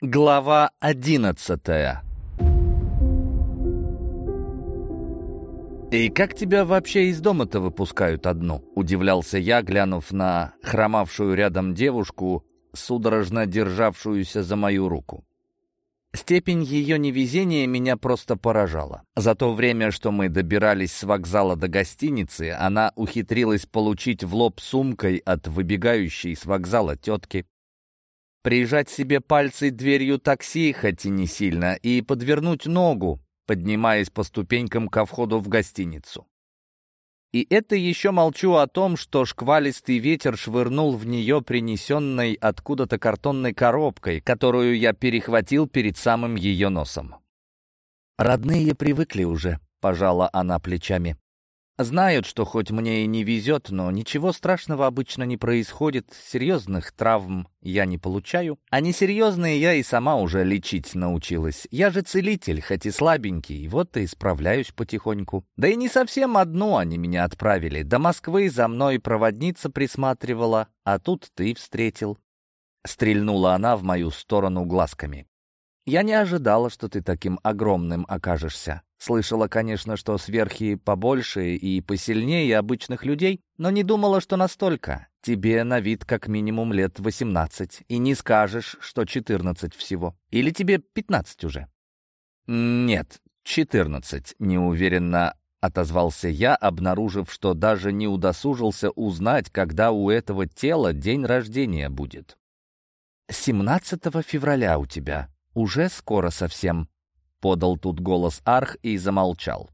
Глава одиннадцатая «И как тебя вообще из дома-то выпускают одну?» — удивлялся я, глянув на хромавшую рядом девушку, судорожно державшуюся за мою руку. Степень ее невезения меня просто поражала. За то время, что мы добирались с вокзала до гостиницы, она ухитрилась получить в лоб сумкой от выбегающей с вокзала тетки, прижать себе пальцы дверью такси, хоть и не сильно, и подвернуть ногу, поднимаясь по ступенькам ко входу в гостиницу. И это еще молчу о том, что шквалистый ветер швырнул в нее принесенной откуда-то картонной коробкой, которую я перехватил перед самым ее носом. «Родные привыкли уже», — пожала она плечами. Знают, что хоть мне и не везет, но ничего страшного обычно не происходит, серьезных травм я не получаю, а несерьезные я и сама уже лечить научилась. Я же целитель, хоть и слабенький, вот и справляюсь потихоньку. Да и не совсем одну они меня отправили. До Москвы за мной проводница присматривала, а тут ты встретил. Стрельнула она в мою сторону глазками. Я не ожидала, что ты таким огромным окажешься. Слышала, конечно, что сверхи побольше и посильнее обычных людей, но не думала, что настолько. Тебе на вид как минимум лет 18, и не скажешь, что 14 всего. Или тебе 15 уже? Нет, 14, неуверенно отозвался я, обнаружив, что даже не удосужился узнать, когда у этого тела день рождения будет. 17 февраля у тебя. Уже скоро совсем. — подал тут голос Арх и замолчал.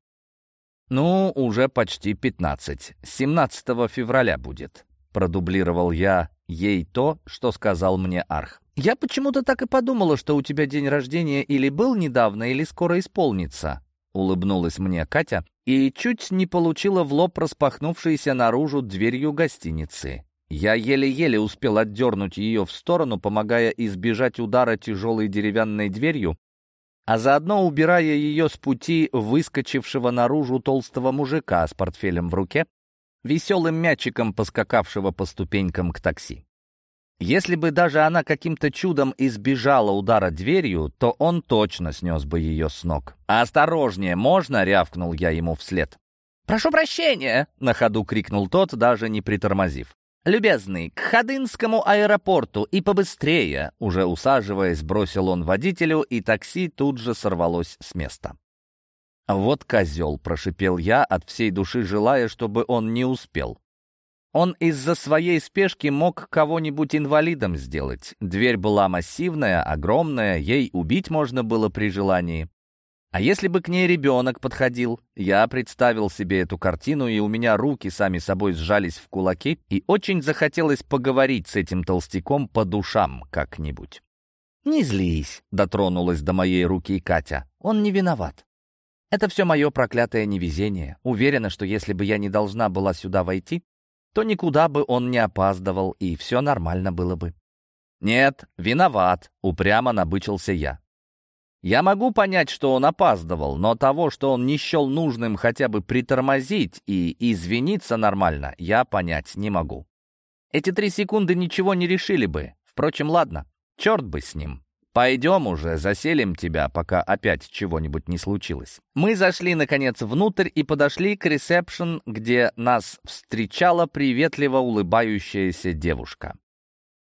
«Ну, уже почти пятнадцать. Семнадцатого февраля будет», — продублировал я ей то, что сказал мне Арх. «Я почему-то так и подумала, что у тебя день рождения или был недавно, или скоро исполнится», — улыбнулась мне Катя и чуть не получила в лоб распахнувшейся наружу дверью гостиницы. Я еле-еле успел отдернуть ее в сторону, помогая избежать удара тяжелой деревянной дверью, а заодно убирая ее с пути выскочившего наружу толстого мужика с портфелем в руке, веселым мячиком поскакавшего по ступенькам к такси. Если бы даже она каким-то чудом избежала удара дверью, то он точно снес бы ее с ног. «Осторожнее, можно?» — рявкнул я ему вслед. «Прошу прощения!» — на ходу крикнул тот, даже не притормозив. «Любезный, к Ходынскому аэропорту и побыстрее!» Уже усаживаясь, бросил он водителю, и такси тут же сорвалось с места. «Вот козел!» — прошипел я, от всей души желая, чтобы он не успел. Он из-за своей спешки мог кого-нибудь инвалидом сделать. Дверь была массивная, огромная, ей убить можно было при желании. А если бы к ней ребенок подходил? Я представил себе эту картину, и у меня руки сами собой сжались в кулаки, и очень захотелось поговорить с этим толстяком по душам как-нибудь. «Не злись», — дотронулась до моей руки Катя. «Он не виноват. Это все мое проклятое невезение. Уверена, что если бы я не должна была сюда войти, то никуда бы он не опаздывал, и все нормально было бы». «Нет, виноват», — упрямо набычился я. Я могу понять, что он опаздывал, но того, что он не счел нужным хотя бы притормозить и извиниться нормально, я понять не могу. Эти три секунды ничего не решили бы. Впрочем, ладно, черт бы с ним. Пойдем уже, заселим тебя, пока опять чего-нибудь не случилось. Мы зашли, наконец, внутрь и подошли к ресепшн, где нас встречала приветливо улыбающаяся девушка.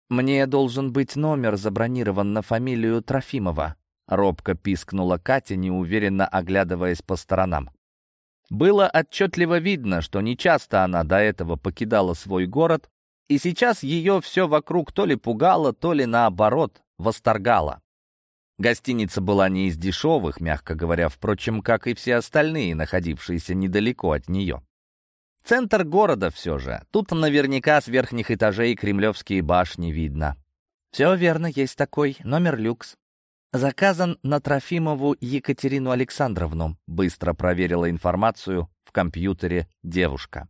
«Мне должен быть номер забронирован на фамилию Трофимова», Робко пискнула Катя, неуверенно оглядываясь по сторонам. Было отчетливо видно, что нечасто она до этого покидала свой город, и сейчас ее все вокруг то ли пугало, то ли наоборот восторгало. Гостиница была не из дешевых, мягко говоря, впрочем, как и все остальные, находившиеся недалеко от нее. Центр города все же. Тут наверняка с верхних этажей кремлевские башни видно. «Все верно, есть такой. Номер люкс. «Заказан на Трофимову Екатерину Александровну», быстро проверила информацию в компьютере девушка.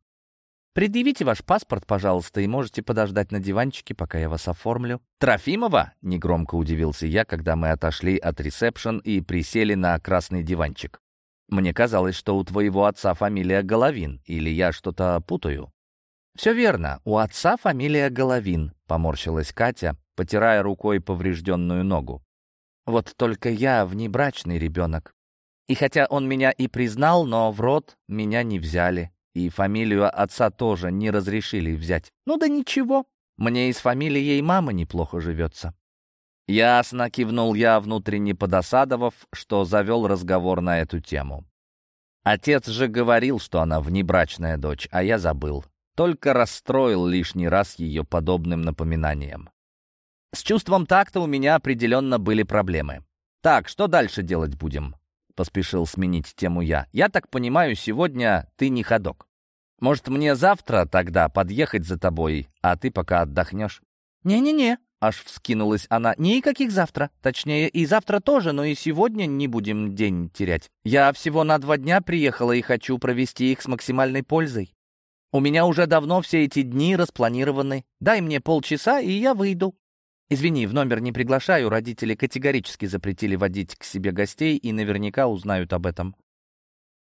«Предъявите ваш паспорт, пожалуйста, и можете подождать на диванчике, пока я вас оформлю». «Трофимова?» — негромко удивился я, когда мы отошли от ресепшн и присели на красный диванчик. «Мне казалось, что у твоего отца фамилия Головин, или я что-то путаю?» «Все верно, у отца фамилия Головин», — поморщилась Катя, потирая рукой поврежденную ногу. Вот только я внебрачный ребенок. И хотя он меня и признал, но в рот меня не взяли. И фамилию отца тоже не разрешили взять. Ну да ничего, мне и с фамилией мамы неплохо живется. Ясно, кивнул я, внутренне подосадовав, что завел разговор на эту тему. Отец же говорил, что она внебрачная дочь, а я забыл. Только расстроил лишний раз ее подобным напоминанием. С чувством такта у меня определенно были проблемы. «Так, что дальше делать будем?» — поспешил сменить тему я. «Я так понимаю, сегодня ты не ходок. Может, мне завтра тогда подъехать за тобой, а ты пока отдохнешь?» «Не-не-не», Аж вскинулась она. «Никаких завтра. Точнее, и завтра тоже, но и сегодня не будем день терять. Я всего на два дня приехала и хочу провести их с максимальной пользой. У меня уже давно все эти дни распланированы. Дай мне полчаса, и я выйду». «Извини, в номер не приглашаю. Родители категорически запретили водить к себе гостей и наверняка узнают об этом».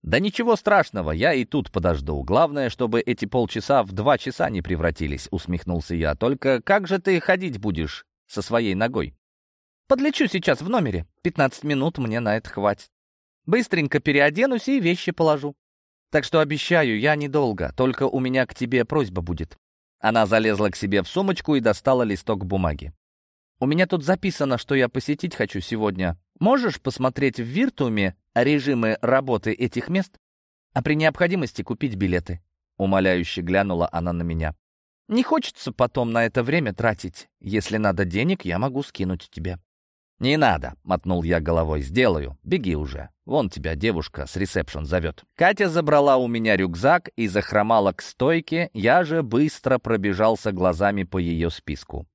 «Да ничего страшного, я и тут подожду. Главное, чтобы эти полчаса в два часа не превратились», — усмехнулся я. «Только как же ты ходить будешь со своей ногой?» «Подлечу сейчас в номере. Пятнадцать минут мне на это хватит. Быстренько переоденусь и вещи положу. Так что обещаю, я недолго, только у меня к тебе просьба будет». Она залезла к себе в сумочку и достала листок бумаги. «У меня тут записано, что я посетить хочу сегодня. Можешь посмотреть в Виртуме режимы работы этих мест, а при необходимости купить билеты?» Умоляюще глянула она на меня. «Не хочется потом на это время тратить. Если надо денег, я могу скинуть тебе». «Не надо», — мотнул я головой, — «сделаю. Беги уже. Вон тебя девушка с ресепшн зовет». Катя забрала у меня рюкзак и захромала к стойке, я же быстро пробежался глазами по ее списку.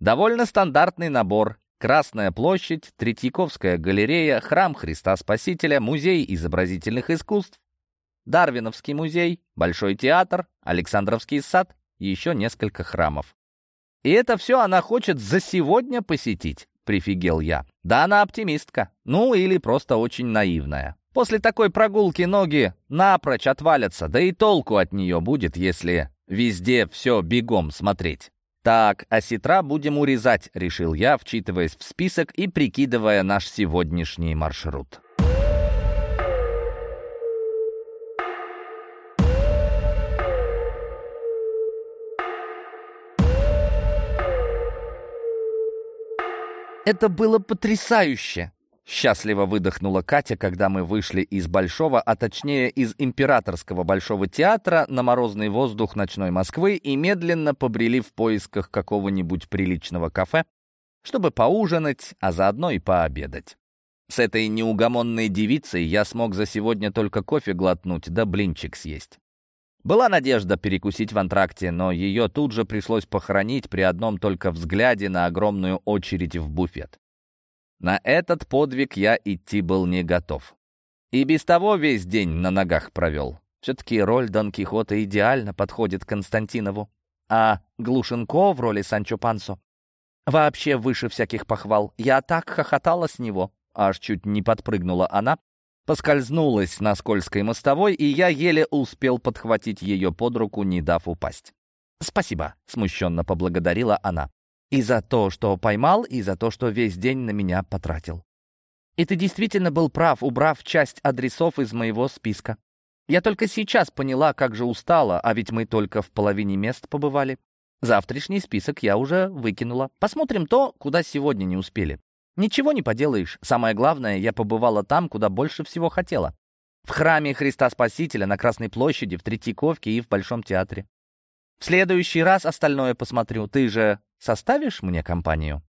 Довольно стандартный набор. Красная площадь, Третьяковская галерея, Храм Христа Спасителя, Музей изобразительных искусств, Дарвиновский музей, Большой театр, Александровский сад и еще несколько храмов. И это все она хочет за сегодня посетить, прифигел я. Да она оптимистка, ну или просто очень наивная. После такой прогулки ноги напрочь отвалятся, да и толку от нее будет, если везде все бегом смотреть. «Так, осетра будем урезать», — решил я, вчитываясь в список и прикидывая наш сегодняшний маршрут. Это было потрясающе. Счастливо выдохнула Катя, когда мы вышли из Большого, а точнее из Императорского Большого театра на морозный воздух ночной Москвы и медленно побрели в поисках какого-нибудь приличного кафе, чтобы поужинать, а заодно и пообедать. С этой неугомонной девицей я смог за сегодня только кофе глотнуть да блинчик съесть. Была надежда перекусить в антракте, но ее тут же пришлось похоронить при одном только взгляде на огромную очередь в буфет. На этот подвиг я идти был не готов. И без того весь день на ногах провел. Все-таки роль Дон Кихота идеально подходит Константинову. А Глушенко в роли Санчо Пансо вообще выше всяких похвал. Я так хохотала с него, аж чуть не подпрыгнула она, поскользнулась на скользкой мостовой, и я еле успел подхватить ее под руку, не дав упасть. «Спасибо», — смущенно поблагодарила она. И за то, что поймал, и за то, что весь день на меня потратил. И ты действительно был прав, убрав часть адресов из моего списка. Я только сейчас поняла, как же устала, а ведь мы только в половине мест побывали. Завтрашний список я уже выкинула. Посмотрим то, куда сегодня не успели. Ничего не поделаешь. Самое главное, я побывала там, куда больше всего хотела. В храме Христа Спасителя, на Красной площади, в Третьяковке и в Большом театре. В следующий раз остальное посмотрю. Ты же Составишь мне компанию?»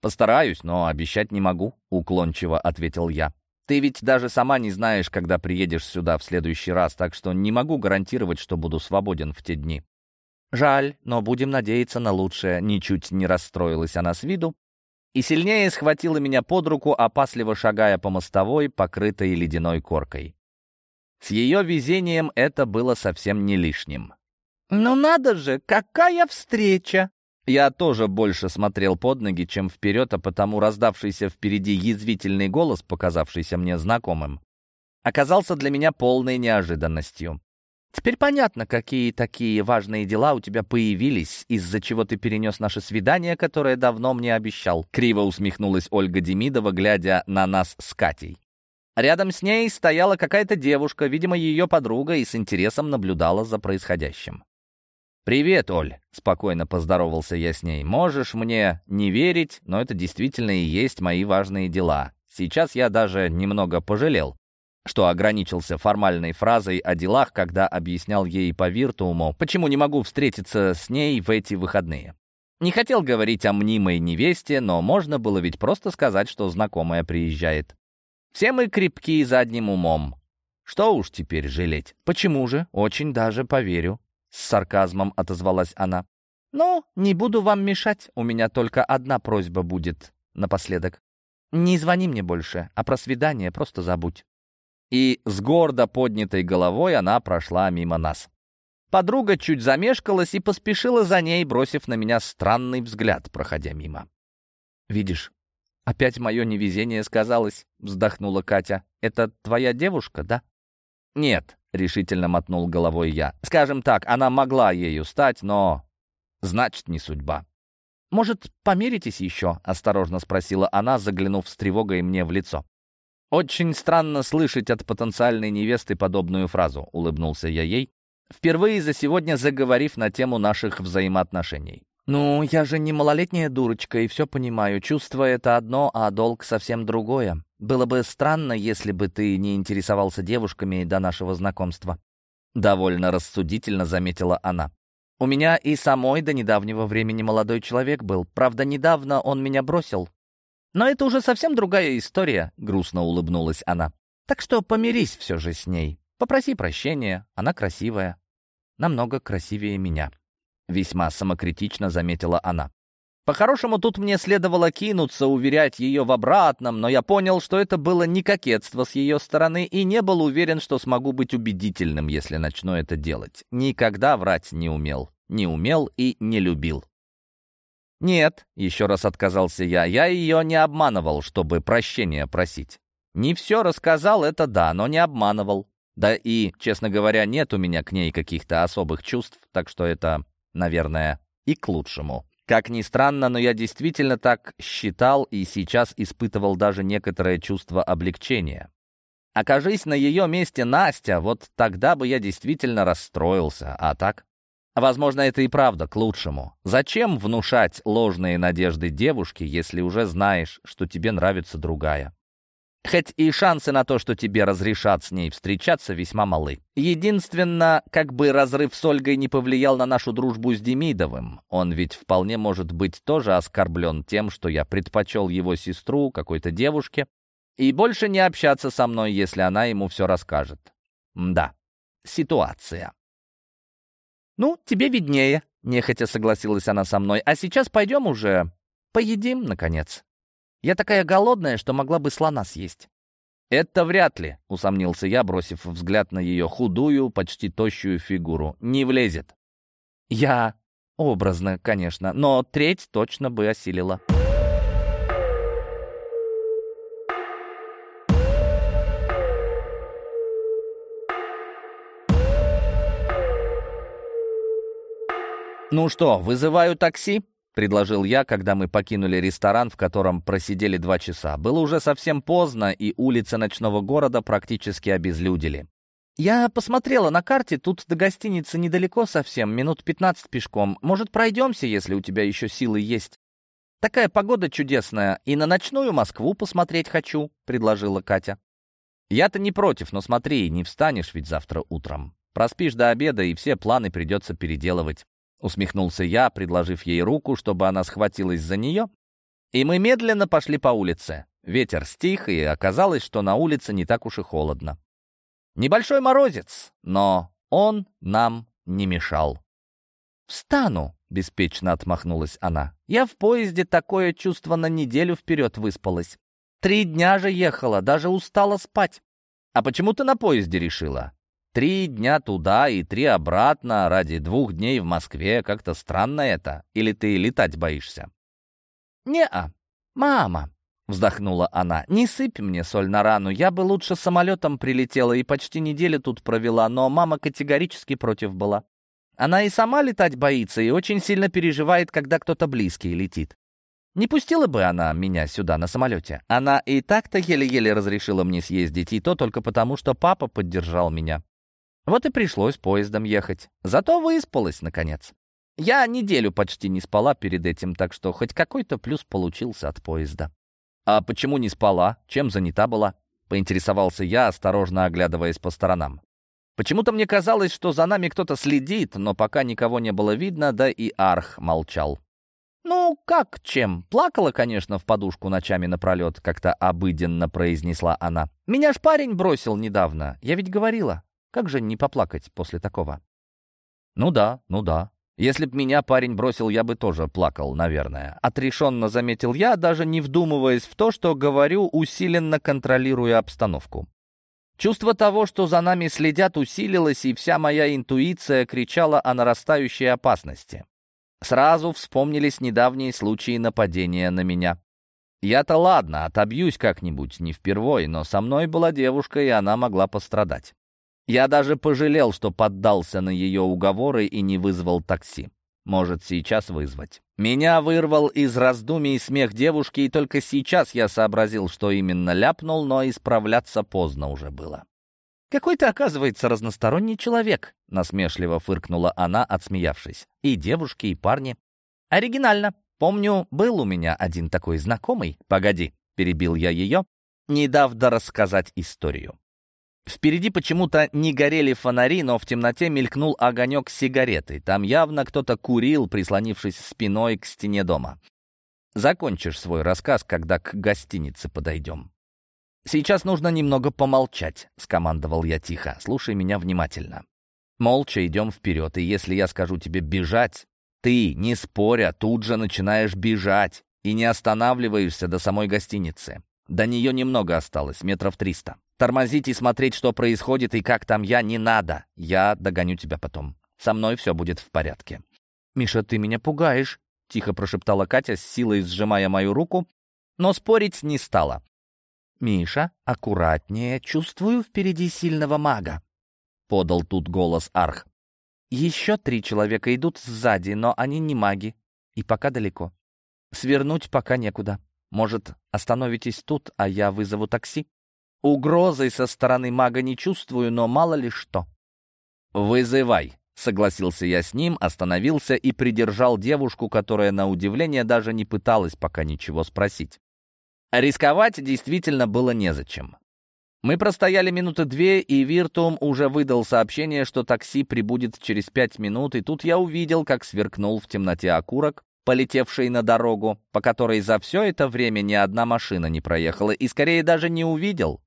«Постараюсь, но обещать не могу», — уклончиво ответил я. «Ты ведь даже сама не знаешь, когда приедешь сюда в следующий раз, так что не могу гарантировать, что буду свободен в те дни». «Жаль, но будем надеяться на лучшее», — ничуть не расстроилась она с виду и сильнее схватила меня под руку, опасливо шагая по мостовой, покрытой ледяной коркой. С ее везением это было совсем не лишним. «Ну надо же, какая встреча!» Я тоже больше смотрел под ноги, чем вперед, а потому раздавшийся впереди язвительный голос, показавшийся мне знакомым, оказался для меня полной неожиданностью. Теперь понятно, какие такие важные дела у тебя появились, из-за чего ты перенес наше свидание, которое давно мне обещал. Криво усмехнулась Ольга Демидова, глядя на нас с Катей. Рядом с ней стояла какая-то девушка, видимо, ее подруга, и с интересом наблюдала за происходящим. «Привет, Оль», — спокойно поздоровался я с ней. «Можешь мне не верить, но это действительно и есть мои важные дела. Сейчас я даже немного пожалел, что ограничился формальной фразой о делах, когда объяснял ей по виртууму, почему не могу встретиться с ней в эти выходные. Не хотел говорить о мнимой невесте, но можно было ведь просто сказать, что знакомая приезжает. Все мы крепки задним умом. Что уж теперь жалеть? Почему же? Очень даже поверю. С сарказмом отозвалась она. «Ну, не буду вам мешать. У меня только одна просьба будет напоследок. Не звони мне больше, а про свидание просто забудь и с гордо поднятой головой она прошла мимо нас. Подруга чуть замешкалась и поспешила за ней, бросив на меня странный взгляд, проходя мимо. «Видишь, опять мое невезение сказалось», — вздохнула Катя. «Это твоя девушка, да?» «Нет», — решительно мотнул головой я. «Скажем так, она могла ею стать, но... Значит, не судьба». «Может, помиритесь еще?» — осторожно спросила она, заглянув с тревогой мне в лицо. «Очень странно слышать от потенциальной невесты подобную фразу», — улыбнулся я ей, впервые за сегодня заговорив на тему наших взаимоотношений. «Ну, я же не малолетняя дурочка и все понимаю. Чувство — это одно, а долг — совсем другое. Было бы странно, если бы ты не интересовался девушками до нашего знакомства». Довольно рассудительно заметила она. «У меня и самой до недавнего времени молодой человек был. Правда, недавно он меня бросил. Но это уже совсем другая история», — грустно улыбнулась она. «Так что помирись все же с ней. Попроси прощения, она красивая. Намного красивее меня». Весьма самокритично заметила она. По-хорошему, тут мне следовало кинуться, уверять ее в обратном, но я понял, что это было не кокетство с ее стороны и не был уверен, что смогу быть убедительным, если начну это делать. Никогда врать не умел. Не умел и не любил. «Нет», — еще раз отказался я, — «я ее не обманывал, чтобы прощения просить. Не все рассказал, это да, но не обманывал. Да и, честно говоря, нет у меня к ней каких-то особых чувств, так что это, наверное, и к лучшему. Как ни странно, но я действительно так считал и сейчас испытывал даже некоторое чувство облегчения. Окажись на ее месте Настя, вот тогда бы я действительно расстроился, а так... Возможно, это и правда к лучшему. Зачем внушать ложные надежды девушке, если уже знаешь, что тебе нравится другая? Хоть и шансы на то, что тебе разрешат с ней встречаться, весьма малы. Единственно, как бы разрыв с Ольгой не повлиял на нашу дружбу с Демидовым. Он ведь вполне может быть тоже оскорблен тем, что я предпочел его сестру какой-то девушке, и больше не общаться со мной, если она ему все расскажет. Да, ситуация. «Ну, тебе виднее», — нехотя согласилась она со мной. «А сейчас пойдем уже поедим, наконец. Я такая голодная, что могла бы слона съесть». «Это вряд ли», — усомнился я, бросив взгляд на ее худую, почти тощую фигуру. «Не влезет». «Я...» «Образно, конечно, но треть точно бы осилила». «Ну что, вызываю такси?» — предложил я, когда мы покинули ресторан, в котором просидели два часа. Было уже совсем поздно, и улицы ночного города практически обезлюдили. «Я посмотрела на карте, тут до гостиницы недалеко совсем, минут пятнадцать пешком. Может, пройдемся, если у тебя еще силы есть?» «Такая погода чудесная, и на ночную Москву посмотреть хочу», — предложила Катя. «Я-то не против, но смотри, не встанешь ведь завтра утром. Проспишь до обеда, и все планы придется переделывать. Усмехнулся я, предложив ей руку, чтобы она схватилась за нее, и мы медленно пошли по улице. Ветер стих, и оказалось, что на улице не так уж и холодно. Небольшой морозец, но он нам не мешал. «Встану», — беспечно отмахнулась она. «Я в поезде такое чувство на неделю вперед выспалась. Три дня же ехала, даже устала спать. А почему ты на поезде решила? Три дня туда и три обратно ради двух дней в Москве. Как-то странно это. Или ты летать боишься? Не-а. Мама. — вздохнула она. «Не сыпь мне соль на рану. Я бы лучше самолетом прилетела и почти неделю тут провела, но мама категорически против была. Она и сама летать боится и очень сильно переживает, когда кто-то близкий летит. Не пустила бы она меня сюда на самолете. Она и так-то еле-еле разрешила мне съездить, и то только потому, что папа поддержал меня. Вот и пришлось поездом ехать. Зато выспалась, наконец. Я неделю почти не спала перед этим, так что хоть какой-то плюс получился от поезда. «А почему не спала? Чем занята была?» — поинтересовался я, осторожно оглядываясь по сторонам. Почему-то мне казалось, что за нами кто-то следит, но пока никого не было видно, да и Арх молчал. «Ну, как чем? Плакала, конечно, в подушку ночами напролет», — как-то обыденно произнесла она. «Меня ж парень бросил недавно. Я ведь говорила. Как же не поплакать после такого?» «Ну да, ну да. Если б меня парень бросил, я бы тоже плакал, наверное». Отрешенно заметил я, даже не вдумываясь в то, что говорю, усиленно контролируя обстановку. Чувство того, что за нами следят, усилилось, и вся моя интуиция кричала о нарастающей опасности. Сразу вспомнились недавние случаи нападения на меня. Я-то ладно, отобьюсь как-нибудь, не впервой, но со мной была девушка, и она могла пострадать. Я даже пожалел, что поддался на ее уговоры и не вызвал такси. Может, сейчас вызвать. Меня вырвал из раздумий смех девушки, и только сейчас я сообразил, что именно ляпнул, но исправляться поздно уже было. «Какой ты, оказывается, разносторонний человек», — насмешливо фыркнула она, отсмеявшись. «И девушки, и парни. Оригинально. Помню, был у меня один такой знакомый. Погоди», — перебил я ее, не дав рассказать историю. Впереди почему-то не горели фонари, но в темноте мелькнул огонек сигареты. Там явно кто-то курил, прислонившись спиной к стене дома. Закончишь свой рассказ, когда к гостинице подойдем. «Сейчас нужно немного помолчать», — скомандовал я тихо. «Слушай меня внимательно. Молча идем вперед, и если я скажу тебе бежать, ты, не споря, тут же начинаешь бежать и не останавливаешься до самой гостиницы. До нее немного осталось, метров триста. Тормозить и смотреть, что происходит и как там я, не надо. Я догоню тебя потом. Со мной все будет в порядке». «Миша, ты меня пугаешь», — тихо прошептала Катя, с силой сжимая мою руку, но спорить не стала. «Миша, аккуратнее, чувствую впереди сильного мага», — подал тут голос Арх. «Еще три человека идут сзади, но они не маги, и пока далеко. Свернуть пока некуда. Может, остановитесь тут, а я вызову такси? Угрозы со стороны мага не чувствую, но мало ли что». «Вызывай», — согласился я с ним, остановился и придержал девушку, которая, на удивление, даже не пыталась пока ничего спросить. Рисковать действительно было незачем. Мы простояли минуты две, и Виртум уже выдал сообщение, что такси прибудет через пять минут, и тут я увидел, как сверкнул в темноте окурок, полетевший на дорогу, по которой за все это время ни одна машина не проехала, и скорее даже не увидел,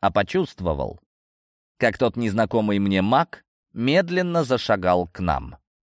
а почувствовал, как тот незнакомый мне маг медленно зашагал к нам.